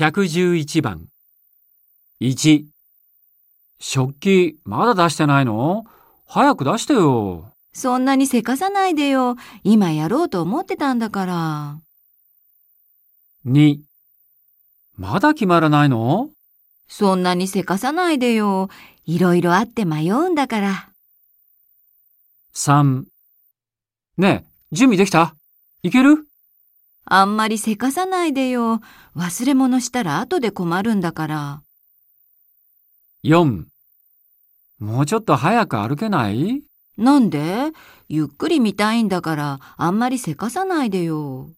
111番。1。食器、まだ出してないの？早く出してよ。そんなにせかさないでよ。今やろうと思ってたんだから。2。まだ決まらないの？そんなにせかさないでよ。いろいろあって迷うんだから。?3。ねえ、準備できた？いける？あんまりせかさないでよ。忘れ物したら後で困るんだから。?4。もうちょっと早く歩けない？なんで？ゆっくり見たいんだから、あんまりせかさないでよ。